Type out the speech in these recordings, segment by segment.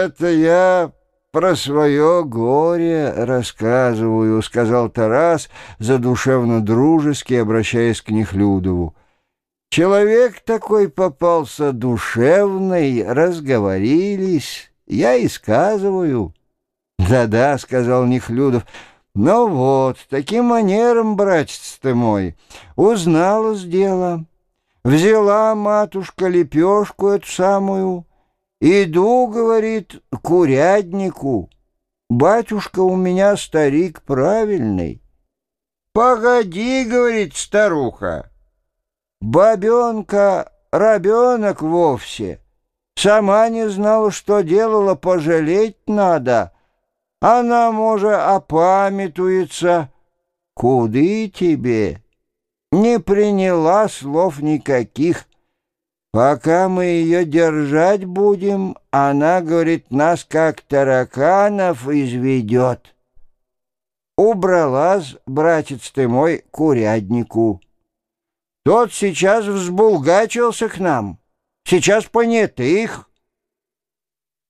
«Это я про свое горе рассказываю», — сказал Тарас, задушевно-дружески обращаясь к Нехлюдову. «Человек такой попался душевный, разговорились, я и сказываю». «Да-да», — сказал Нехлюдов, — «ну вот, таким манером, братец ты мой, узнала с дела. Взяла матушка лепешку эту самую» Иду, говорит, к уряднику. Батюшка у меня старик правильный. Погоди, говорит старуха. Бабенка, рабенок вовсе. Сама не знала, что делала, пожалеть надо. Она, может, опамятуется. Куды тебе? Не приняла слов никаких. Пока мы ее держать будем, она, говорит, нас как тараканов изведет. Убралась, братец ты мой, к уряднику. Тот сейчас взбулгачился к нам, сейчас понятых.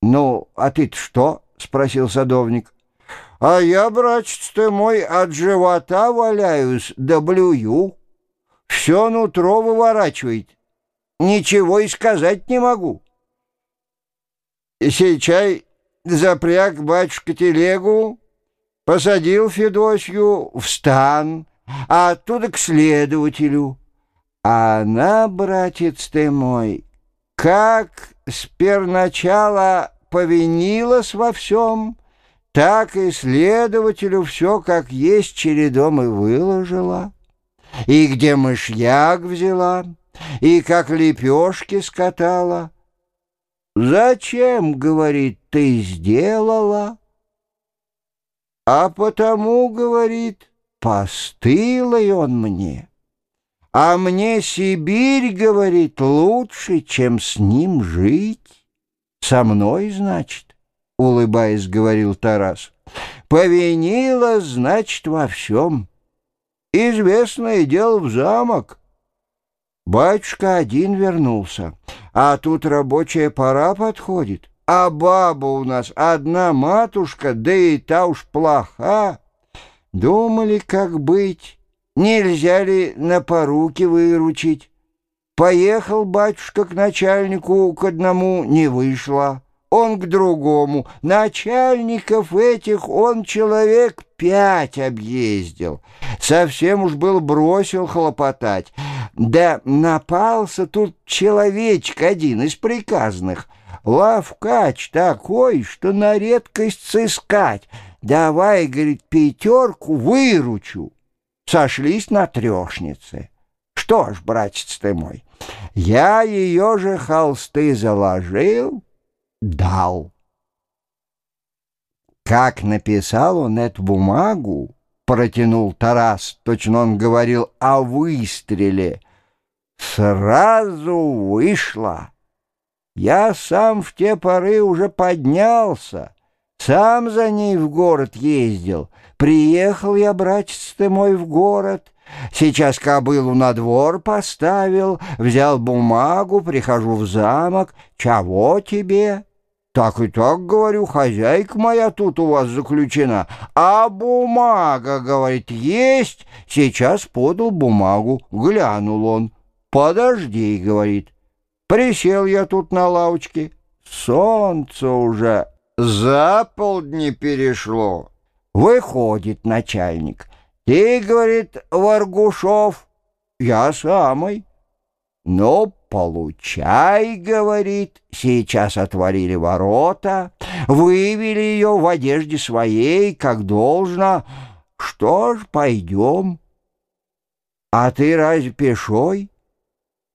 «Ну, а ты-то что?» — спросил садовник. «А я, братец ты мой, от живота валяюсь да блюю. Все нутро выворачивает» ничего и сказать не могу. Сейчас запряг батюшка телегу, посадил Федосью в стан, а оттуда к следователю. А она, братец ты мой, как с перначала повинилась во всем, так и следователю все как есть чередом и выложила. И где мышьяк взяла — и как лепешки скатала. «Зачем, — говорит, — ты сделала?» «А потому, — говорит, — постылый он мне, а мне Сибирь, — говорит, — лучше, чем с ним жить. Со мной, значит, — улыбаясь, говорил Тарас, — повинила, значит, во всем. Известное дело в замок». Батюшка один вернулся, а тут рабочая пора подходит, а баба у нас одна матушка, да и та уж плоха. Думали, как быть, нельзя ли на поруки выручить. Поехал батюшка к начальнику, к одному не вышло он к другому. Начальников этих он человек пять объездил. Совсем уж был бросил хлопотать. Да напался тут человечек один из приказных. Лавкач такой, что на редкость сыскать. Давай, говорит, пятерку выручу. Сошлись на трешнице. Что ж, братец ты мой, я ее же холсты заложил, дал. Как написал он эту бумагу, протянул Тарас, точно он говорил о выстреле, сразу вышло. Я сам в те поры уже поднялся, сам за ней в город ездил. Приехал я, братец ты мой, в город — Сейчас кобылу на двор поставил, взял бумагу, прихожу в замок. Чего тебе? Так и так, говорю, хозяйка моя тут у вас заключена. А бумага, говорит, есть. Сейчас подал бумагу, глянул он. Подожди, говорит. Присел я тут на лавочке. Солнце уже за полдни перешло. Выходит начальник. Ты, говорит, Варгушов, я самый. Ну, получай, говорит, сейчас отворили ворота, вывели ее в одежде своей, как должно. Что ж, пойдем. А ты разве пешой?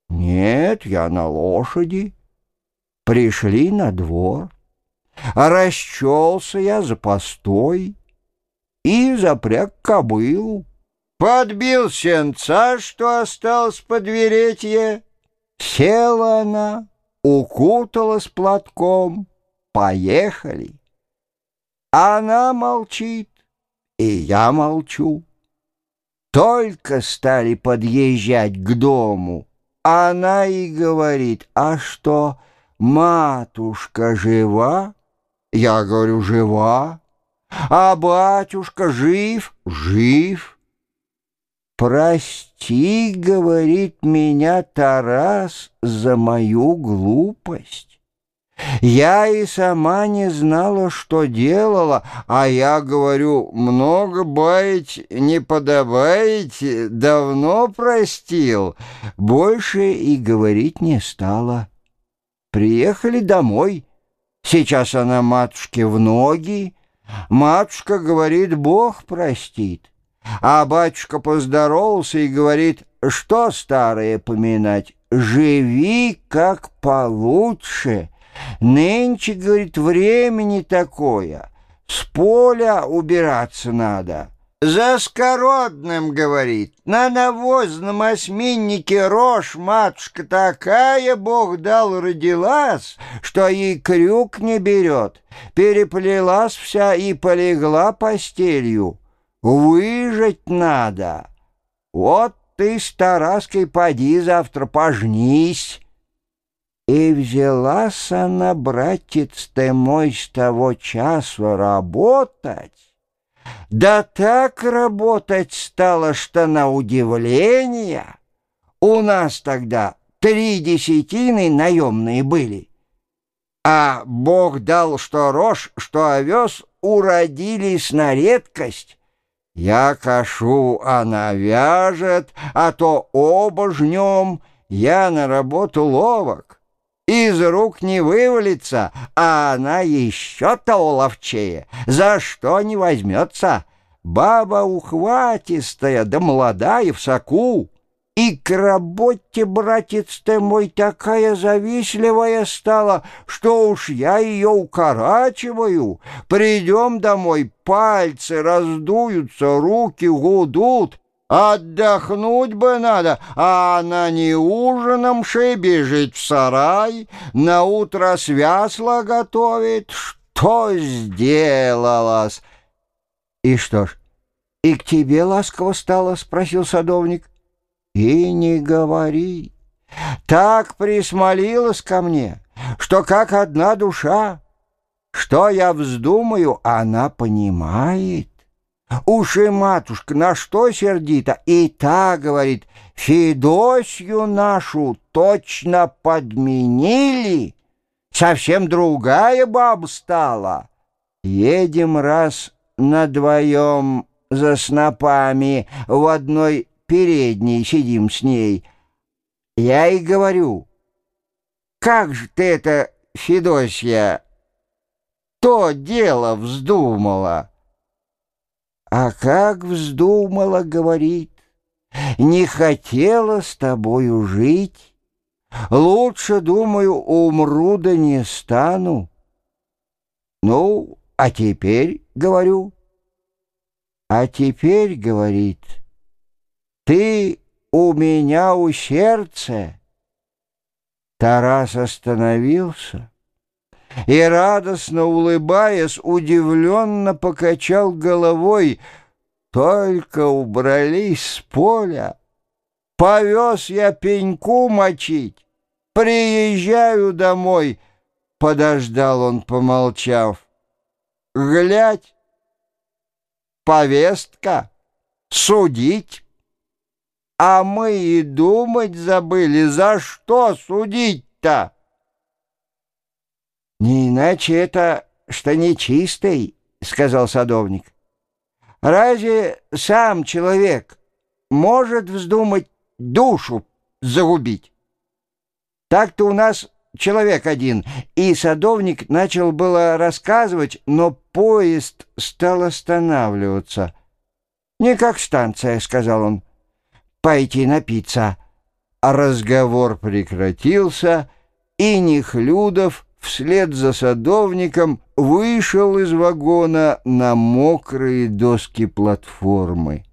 Нет, я на лошади. Пришли на двор. Расчелся я за постой и запряг кобылу. Подбил сенца, что осталось под веретье. Села она, укуталась платком. Поехали. Она молчит, и я молчу. Только стали подъезжать к дому, она и говорит, а что, матушка жива? Я говорю, жива. А батюшка жив? Жив. «Прости, — говорит меня Тарас, — за мою глупость. Я и сама не знала, что делала, а я говорю, много баять не подобаете, давно простил. Больше и говорить не стала. Приехали домой. Сейчас она матушке в ноги. Матушка говорит, Бог простит. А батюшка поздоровался и говорит, что старое поминать, живи как получше. Нынче, говорит, времени такое, с поля убираться надо. За скородным, говорит, на навозном осьминнике рожь матушка такая, Бог дал, родилась, что и крюк не берет. Переплелась вся и полегла постелью. Выжить надо. Вот ты с Тараской поди завтра пожнись. И взялась она, братец ты мой, с того часу работать. Да так работать стало, что на удивление. У нас тогда три десятины наемные были. А Бог дал, что рожь, что овес уродились на редкость. Я кашу, она вяжет, а то оба жнем, я на работу ловок. Из рук не вывалится, а она еще-то ловчее. За что не возьмется? Баба ухватистая, да молодая в соку. И к работе, братец ты мой, такая завистливая стала, что уж я ее укорачиваю. Придем домой, пальцы раздуются, руки гудут. Отдохнуть бы надо, а она не ужином ше бежит в сарай, на утро свясло готовит. Что сделалось? И что ж, и к тебе ласково стало, спросил садовник. И не говори. Так присмолилась ко мне, что как одна душа. Что я вздумаю, она понимает. Уж и матушка на что сердита? И та, говорит, Федосью нашу точно подменили. Совсем другая баба стала. Едем раз на двоем за снопами в одной передней сидим с ней. Я и говорю, как же ты это, Федосья, то дело вздумала? А как вздумала, говорит, не хотела с тобою жить. Лучше, думаю, умру да не стану. Ну, а теперь, говорю, а теперь, говорит, — ты у меня у сердца. Тарас остановился и, радостно улыбаясь, удивленно покачал головой. Только убрались с поля. Повез я пеньку мочить. Приезжаю домой. Подождал он, помолчав. Глядь, повестка, судить. А мы и думать забыли, за что судить-то? Не иначе это, что нечистый, сказал садовник. Разве сам человек может вздумать душу загубить? Так-то у нас человек один, и садовник начал было рассказывать, но поезд стал останавливаться. «Не как станция», — сказал он пойти напиться». А разговор прекратился, и Нехлюдов вслед за садовником вышел из вагона на мокрые доски платформы.